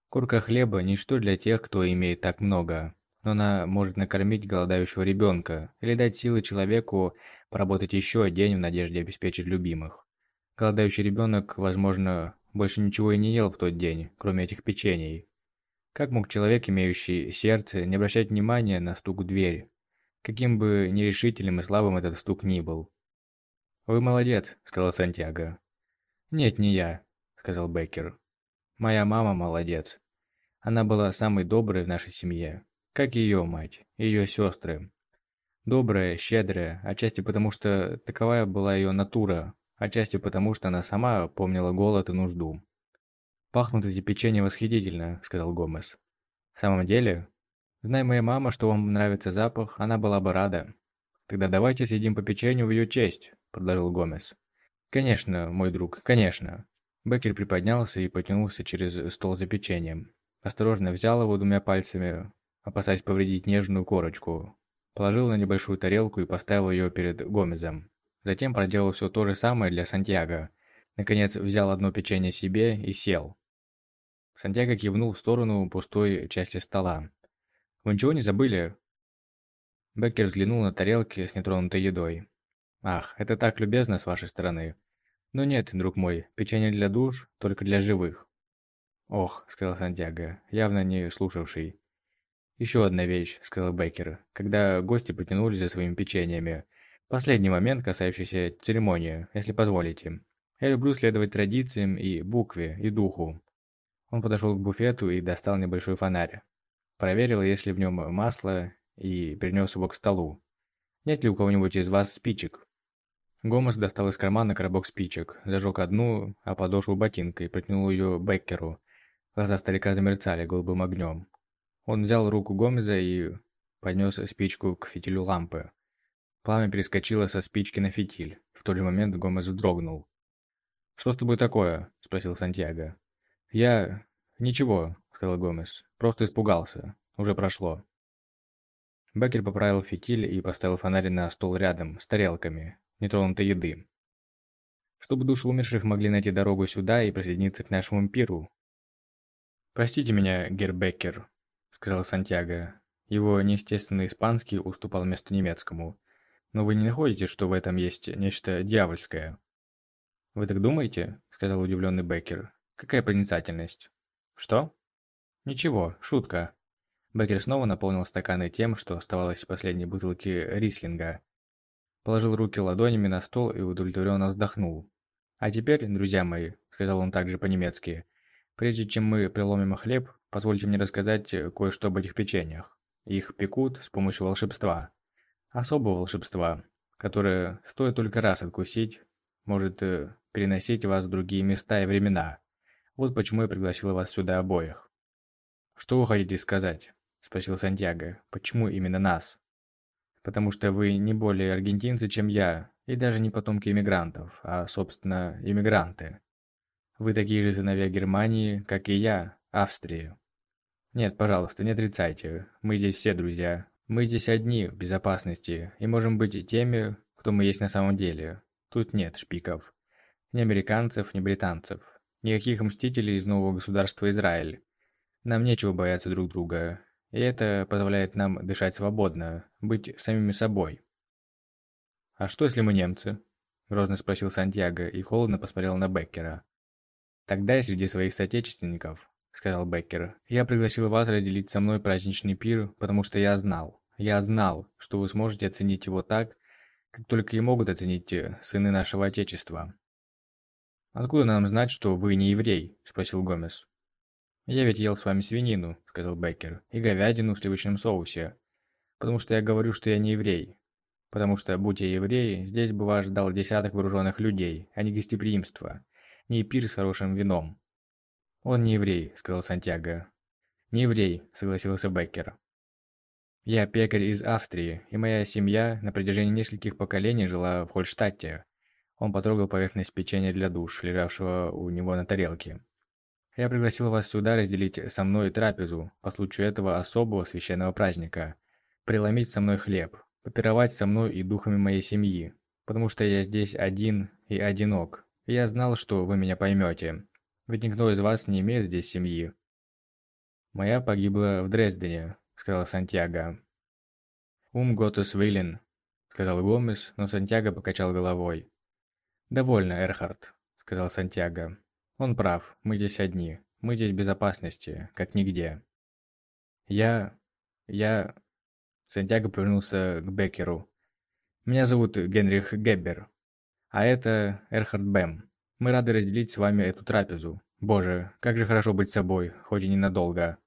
A: Курка хлеба – ничто для тех, кто имеет так много, но она может накормить голодающего ребенка или дать силы человеку поработать еще день в надежде обеспечить любимых. Голодающий ребенок, возможно, больше ничего и не ел в тот день, кроме этих печений. Как мог человек, имеющий сердце, не обращать внимания на стук в дверь, каким бы нерешительным и слабым этот стук ни был? «Вы молодец», — сказал Сантьяго. «Нет, не я», — сказал Беккер. «Моя мама молодец. Она была самой доброй в нашей семье, как ее мать, ее сестры. Добрая, щедрая, отчасти потому, что таковая была ее натура, отчасти потому, что она сама помнила голод и нужду. «Пахнут эти печенья восхитительно», — сказал Гомес. «В самом деле? Зная моя мама, что вам нравится запах, она была бы рада. Тогда давайте съедим по печенью в ее честь», — предложил Гомес. «Конечно, мой друг, конечно». Беккер приподнялся и потянулся через стол за печеньем. Осторожно взял его двумя пальцами, опасаясь повредить нежную корочку. Положил на небольшую тарелку и поставил ее перед Гомезом. Затем проделал все то же самое для Сантьяго. Наконец взял одно печенье себе и сел. Сантьяго кивнул в сторону пустой части стола. «Вы ничего не забыли?» Беккер взглянул на тарелки с нетронутой едой. «Ах, это так любезно с вашей стороны. Но нет, друг мой, печенье для душ только для живых. «Ох», — сказал Сантьяго, явно не слушавший. «Еще одна вещь», — сказал Беккер, когда гости потянулись за своими печеньями. «Последний момент, касающийся церемонии, если позволите. Я люблю следовать традициям и букве, и духу». Он подошел к буфету и достал небольшой фонарь. Проверил, есть ли в нем масло, и принес его к столу. «Нет ли у кого-нибудь из вас спичек?» Гомес достал из кармана коробок спичек, зажег одну, а подошву ботинкой, протянул ее Беккеру — Глаза старика замерцали голубым огнем. Он взял руку Гомеза и поднес спичку к фитилю лампы. Пламя перескочило со спички на фитиль. В тот же момент Гомес вздрогнул. «Что с тобой такое?» – спросил Сантьяго. «Я... ничего», – сказал Гомес. «Просто испугался. Уже прошло». Беккер поправил фитиль и поставил фонарь на стол рядом, с тарелками, нетронутой еды. Чтобы души умерших могли найти дорогу сюда и присоединиться к нашему пиру. «Простите меня, Гер Беккер», — сказал Сантьяго. Его неестественный испанский уступал место немецкому. «Но вы не находите, что в этом есть нечто дьявольское?» «Вы так думаете?» — сказал удивленный Беккер. «Какая проницательность?» «Что?» «Ничего, шутка». Беккер снова наполнил стаканы тем, что оставалось в последней бутылке рислинга. Положил руки ладонями на стол и удовлетворенно вздохнул. «А теперь, друзья мои», — сказал он также по-немецки, «прежде чем мы преломим хлеб, позвольте мне рассказать кое-что об этих печеньях. Их пекут с помощью волшебства. Особого волшебства, которое, стоит только раз откусить, может э, переносить вас в другие места и времена. Вот почему я пригласил вас сюда обоих. «Что вы хотите сказать?» – спросил Сантьяго. «Почему именно нас?» «Потому что вы не более аргентинцы, чем я, и даже не потомки иммигрантов, а, собственно, иммигранты. Вы такие же сыновья Германии, как и я, Австрии. Нет, пожалуйста, не отрицайте, мы здесь все друзья. Мы здесь одни, в безопасности, и можем быть теми, кто мы есть на самом деле. Тут нет шпиков. Ни американцев, ни британцев. Никаких мстителей из нового государства Израиль. Нам нечего бояться друг друга, и это позволяет нам дышать свободно, быть самими собой. «А что, если мы немцы?» – грозно спросил Сантьяго и холодно посмотрел на Беккера. «Тогда я среди своих соотечественников», – сказал Беккер. «Я пригласил вас разделить со мной праздничный пир, потому что я знал, я знал, что вы сможете оценить его так, как только и могут оценить э, сыны нашего Отечества. «Откуда нам знать, что вы не еврей?» – спросил Гомес. «Я ведь ел с вами свинину», – сказал Беккер, – «и говядину в сливочном соусе. Потому что я говорю, что я не еврей. Потому что, будь я еврей, здесь бы вас ждал десяток вооруженных людей, а не гостеприимство, не пир с хорошим вином». «Он не еврей», – сказал Сантьяго. «Не еврей», – согласился Беккер. Я пекарь из Австрии, и моя семья на протяжении нескольких поколений жила в Хольштадте. Он потрогал поверхность печенья для душ, лежавшего у него на тарелке. Я пригласил вас сюда разделить со мной трапезу по случаю этого особого священного праздника, преломить со мной хлеб, попировать со мной и духами моей семьи, потому что я здесь один и одинок. И я знал, что вы меня поймете, ведь никто из вас не имеет здесь семьи. Моя погибла в Дрездене, сказал Сантьяго. «Ум готес вилен», — сказал Гомес, но Сантьяго покачал головой. «Довольно, Эрхард», — сказал Сантьяго. «Он прав, мы здесь одни, мы здесь в безопасности, как нигде». «Я... я...» Сантьяго повернулся к Беккеру. «Меня зовут Генрих Геббер, а это Эрхард Бэм. Мы рады разделить с вами эту трапезу. Боже, как же хорошо быть собой, хоть и ненадолго».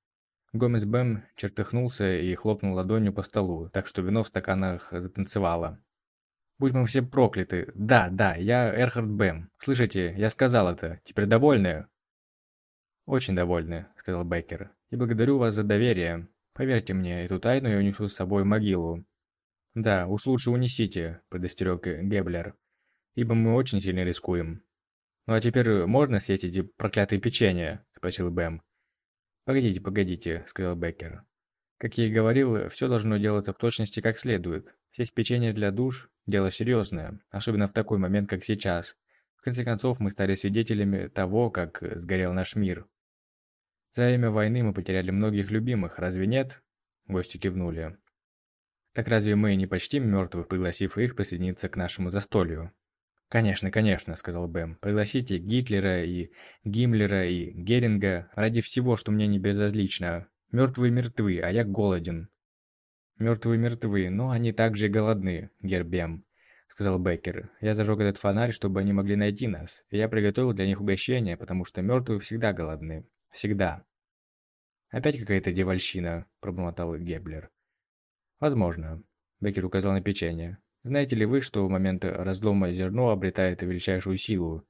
A: Гомес Бэм чертыхнулся и хлопнул ладонью по столу, так что вино в стаканах затанцевало. «Будь мы все прокляты! Да, да, я Эрхард Бэм. Слышите, я сказал это. Теперь довольны?» «Очень довольны», — сказал Бейкер. «И благодарю вас за доверие. Поверьте мне, эту тайну я унесу с собой в могилу». «Да, уж лучше унесите», — предостерег Геблер. «Ибо мы очень сильно рискуем». «Ну а теперь можно съесть эти проклятые печенья?» — спросил Бэм. «Погодите, погодите», — сказал Беккер. «Как я и говорил, все должно делаться в точности как следует. Сесть печенье для душ – дело серьезное, особенно в такой момент, как сейчас. В конце концов, мы стали свидетелями того, как сгорел наш мир. За время войны мы потеряли многих любимых, разве нет?» Гости кивнули. «Так разве мы не почтим мертвых, пригласив их присоединиться к нашему застолью?» «Конечно, конечно», — сказал Бэм. «Пригласите Гитлера и Гиммлера и Геринга ради всего, что мне не безразлично. Мертвые мертвы, а я голоден». «Мертвые мертвы, но они также голодны, Гербем», — сказал Беккер. «Я зажег этот фонарь, чтобы они могли найти нас, и я приготовил для них угощение, потому что мертвые всегда голодны. Всегда». «Опять какая-то девальщина», — пробормотал Геблер. «Возможно», — Беккер указал на печенье. Знаете ли вы, что в момент разлома зерно обретает величайшую силу?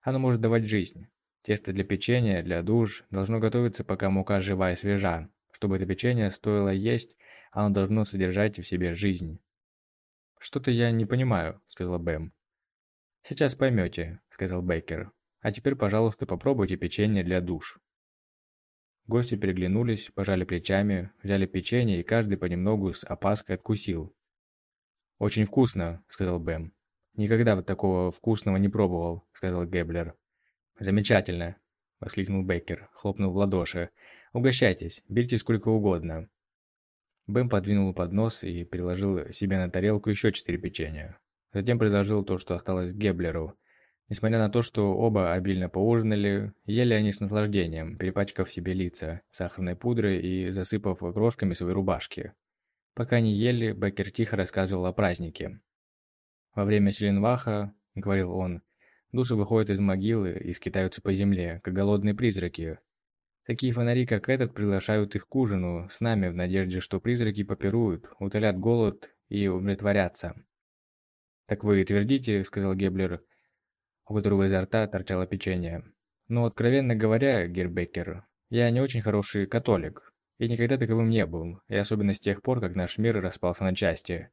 A: Оно может давать жизнь. Тесто для печенья, для душ должно готовиться, пока мука жива и свежа. Чтобы это печенье стоило есть, оно должно содержать в себе жизнь. «Что-то я не понимаю», — сказал Бэм. «Сейчас поймете», — сказал Бейкер. «А теперь, пожалуйста, попробуйте печенье для душ». Гости переглянулись, пожали плечами, взяли печенье и каждый понемногу с опаской откусил. «Очень вкусно», — сказал Бэм. «Никогда вот такого вкусного не пробовал», — сказал Геблер. «Замечательно», — воскликнул Беккер, хлопнув в ладоши. «Угощайтесь, берите сколько угодно». Бэм подвинул поднос и приложил себе на тарелку еще четыре печенья. Затем предложил то, что осталось Геблеру. Несмотря на то, что оба обильно поужинали, ели они с наслаждением, перепачкав себе лица сахарной пудрой и засыпав крошками свои рубашки. Пока они ели, Беккер тихо рассказывал о празднике. «Во время Селенваха, — говорил он, — души выходят из могилы и скитаются по земле, как голодные призраки. Такие фонари, как этот, приглашают их к ужину с нами в надежде, что призраки попируют, утолят голод и умиротворятся. «Так вы твердите, — сказал Геблер, у которого изо рта торчало печенье. «Но, откровенно говоря, Гербекер, я не очень хороший католик, и никогда таковым не был, и особенно с тех пор, как наш мир распался на части.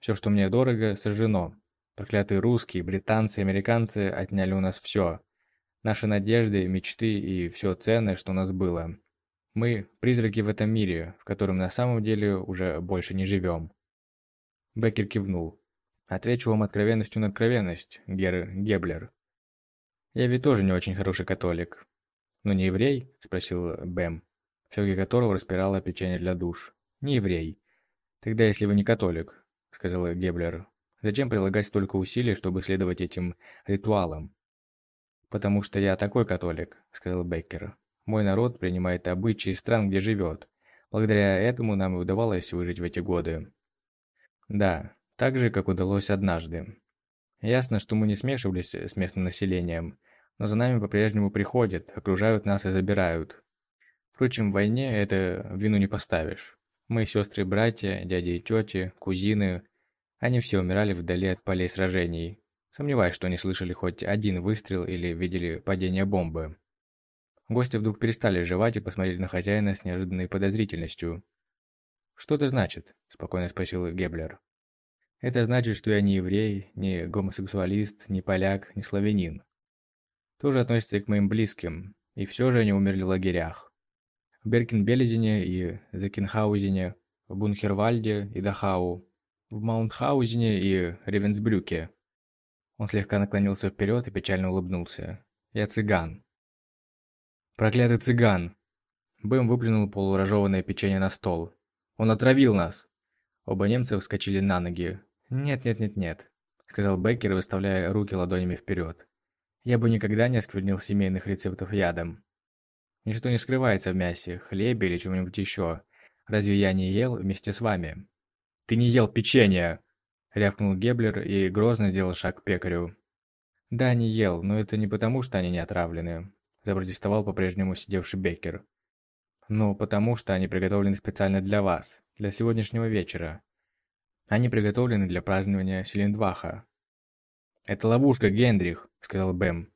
A: Все, что мне дорого, сожжено. Проклятые русские, британцы американцы отняли у нас все. Наши надежды, мечты и все ценное, что у нас было. Мы – призраки в этом мире, в котором на самом деле уже больше не живем». Беккер кивнул. «Отвечу вам откровенностью на откровенность, Гер Геблер. Я ведь тоже не очень хороший католик». «Но не еврей?» – спросил Бэм, щеки которого распирало печенье для душ. «Не еврей. Тогда, если вы не католик», – сказал Геблер, – «зачем прилагать столько усилий, чтобы следовать этим ритуалам?» «Потому что я такой католик», — сказал Беккер. «Мой народ принимает обычаи стран, где живет. Благодаря этому нам и удавалось выжить в эти годы». «Да, так же, как удалось однажды. Ясно, что мы не смешивались с местным населением, но за нами по-прежнему приходят, окружают нас и забирают. Впрочем, в войне это вину не поставишь. Мы сестры братья, дяди и тети, кузины. Они все умирали вдали от полей сражений, Сомневаюсь, что они слышали хоть один выстрел или видели падение бомбы. Гости вдруг перестали жевать и посмотрели на хозяина с неожиданной подозрительностью. «Что это значит?» – спокойно спросил Геблер. «Это значит, что я не еврей, не гомосексуалист, не поляк, не славянин. Тоже относится и к моим близким, и все же они умерли в лагерях. В Беркенбелезине и Закенхаузене, в Бунхервальде и Дахау, в Маунтхаузене и Ревенсбрюке, он слегка наклонился вперед и печально улыбнулся. «Я цыган». «Проклятый цыган!» Бэм выплюнул полуразжеванное печенье на стол. «Он отравил нас!» Оба немца вскочили на ноги. «Нет-нет-нет-нет», — сказал Беккер, выставляя руки ладонями вперед. «Я бы никогда не осквернил семейных рецептов ядом. Ничто не скрывается в мясе, хлебе или чем-нибудь еще. Разве я не ел вместе с вами?» «Ты не ел печенье!» рявкнул Геблер и грозно сделал шаг к пекарю. «Да, не ел, но это не потому, что они не отравлены», – запротестовал по-прежнему сидевший Беккер. «Ну, потому что они приготовлены специально для вас, для сегодняшнего вечера. Они приготовлены для празднования Селендваха». «Это ловушка, Гендрих», – сказал Бэм.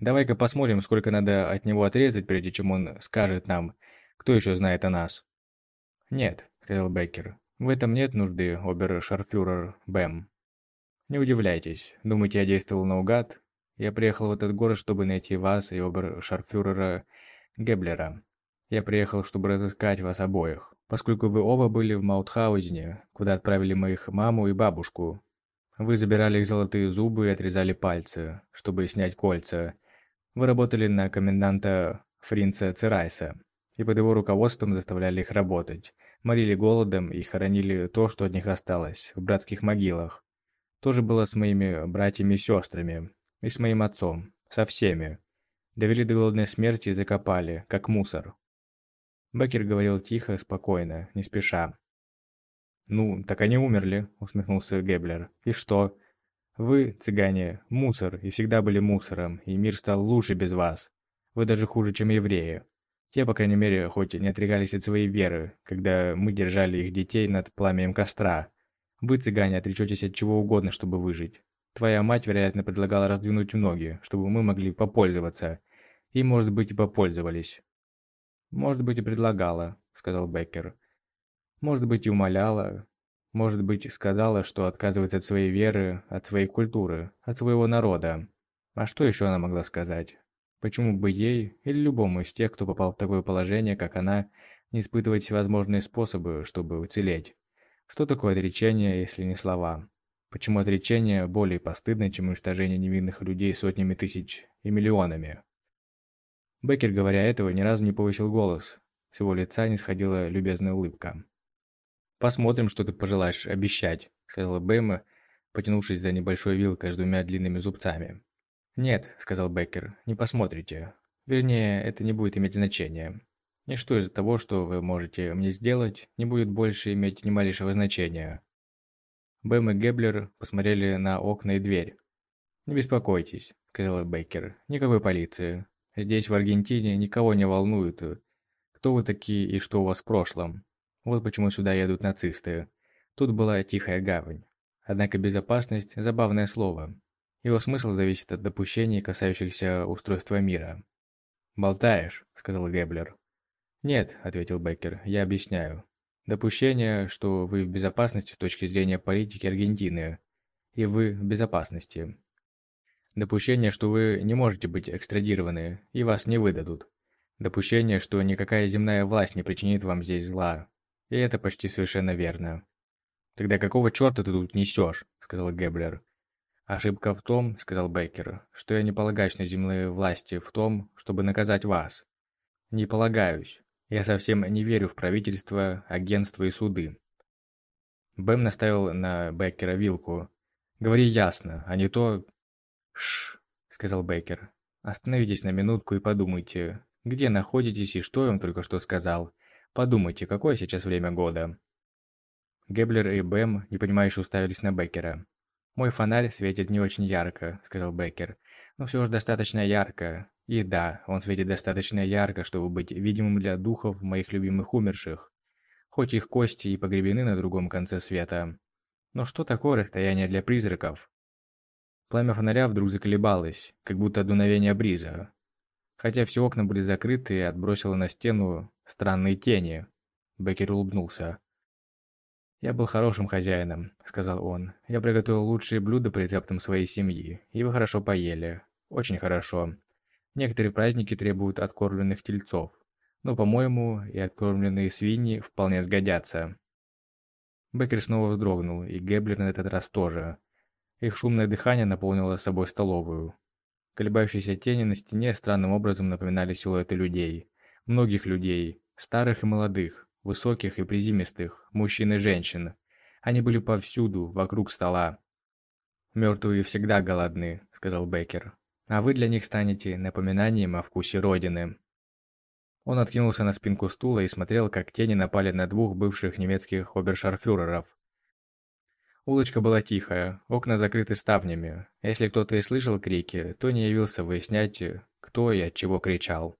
A: «Давай-ка посмотрим, сколько надо от него отрезать, прежде чем он скажет нам, кто еще знает о нас». «Нет», – сказал Беккер, в этом нет нужды, обер-шарфюрер Бэм. Не удивляйтесь, думаете, я действовал наугад? Я приехал в этот город, чтобы найти вас и обер-шарфюрера Геблера. Я приехал, чтобы разыскать вас обоих, поскольку вы оба были в Маутхаузене, куда отправили моих маму и бабушку. Вы забирали их золотые зубы и отрезали пальцы, чтобы снять кольца. Вы работали на коменданта Фринца Церайса, и под его руководством заставляли их работать – морили голодом и хоронили то, что от них осталось, в братских могилах. То же было с моими братьями и сестрами, и с моим отцом, со всеми. Довели до голодной смерти и закопали, как мусор. Беккер говорил тихо, спокойно, не спеша. «Ну, так они умерли», — усмехнулся Геблер. «И что? Вы, цыгане, мусор, и всегда были мусором, и мир стал лучше без вас. Вы даже хуже, чем евреи. Те, по крайней мере, хоть не отрекались от своей веры, когда мы держали их детей над пламенем костра. Вы, цыгане, отречетесь от чего угодно, чтобы выжить. Твоя мать, вероятно, предлагала раздвинуть ноги, чтобы мы могли попользоваться. И, может быть, и попользовались. «Может быть, и предлагала», — сказал Беккер. «Может быть, и умоляла. Может быть, сказала, что отказывается от своей веры, от своей культуры, от своего народа. А что еще она могла сказать? Почему бы ей, или любому из тех, кто попал в такое положение, как она, не испытывать всевозможные способы, чтобы уцелеть? Что такое отречение, если не слова? Почему отречение более постыдно, чем уничтожение невинных людей сотнями тысяч и миллионами? Беккер, говоря этого, ни разу не повысил голос. С его лица не сходила любезная улыбка. «Посмотрим, что ты пожелаешь обещать», — сказала Бэйма, потянувшись за небольшой вилкой с двумя длинными зубцами. «Нет», — сказал Беккер, — «не посмотрите. Вернее, это не будет иметь значения. Ничто из того, что вы можете мне сделать, не будет больше иметь ни малейшего значения». Бэм и Геблер посмотрели на окна и дверь. «Не беспокойтесь», — сказал Бейкер. «Никакой полиции. Здесь, в Аргентине, никого не волнует, кто вы такие и что у вас в прошлом. Вот почему сюда едут нацисты. Тут была тихая гавань. Однако безопасность – забавное слово. Его смысл зависит от допущений, касающихся устройства мира. «Болтаешь», – сказал Геблер. «Нет», – ответил Беккер, – «я объясняю. Допущение, что вы в безопасности с точки зрения политики Аргентины, и вы в безопасности. Допущение, что вы не можете быть экстрадированы, и вас не выдадут. Допущение, что никакая земная власть не причинит вам здесь зла. И это почти совершенно верно. «Тогда какого черта ты тут несешь?» – сказал Геблер. «Ошибка в том, – сказал Бейкер, – что я не полагаюсь на земные власти в том, чтобы наказать вас. Не полагаюсь. Я совсем не верю в правительство, агентства и суды». Бэм наставил на Бейкера вилку. «Говори ясно, а не то...» «Шш», — сказал Бейкер. «Остановитесь на минутку и подумайте, где находитесь и что я вам только что сказал. Подумайте, какое сейчас время года?» Геблер и Бэм, непонимающе уставились на Беккера. «Мой фонарь светит не очень ярко», — сказал Беккер. «Но все же достаточно ярко. И да, он светит достаточно ярко, чтобы быть видимым для духов моих любимых умерших. Хоть их кости и погребены на другом конце света. Но что такое расстояние для призраков?» Пламя фонаря вдруг заколебалось, как будто от дуновения бриза. Хотя все окна были закрыты и отбросило на стену странные тени. Беккер улыбнулся. «Я был хорошим хозяином», — сказал он. «Я приготовил лучшие блюда по рецептам своей семьи, и вы хорошо поели. Очень хорошо. Некоторые праздники требуют откормленных тельцов, но, по-моему, и откормленные свиньи вполне сгодятся». Беккер снова вздрогнул, и Геблер на этот раз тоже. Их шумное дыхание наполнило собой столовую. Колебающиеся тени на стене странным образом напоминали силуэты людей. Многих людей, старых и молодых, высоких и призимистых, мужчин и женщин. Они были повсюду, вокруг стола. «Мертвые всегда голодны», — сказал Беккер. «А вы для них станете напоминанием о вкусе Родины». Он откинулся на спинку стула и смотрел, как тени напали на двух бывших немецких обершарфюреров. Улочка была тихая, окна закрыты ставнями. Если кто-то и слышал крики, то не явился выяснять, кто и от чего кричал.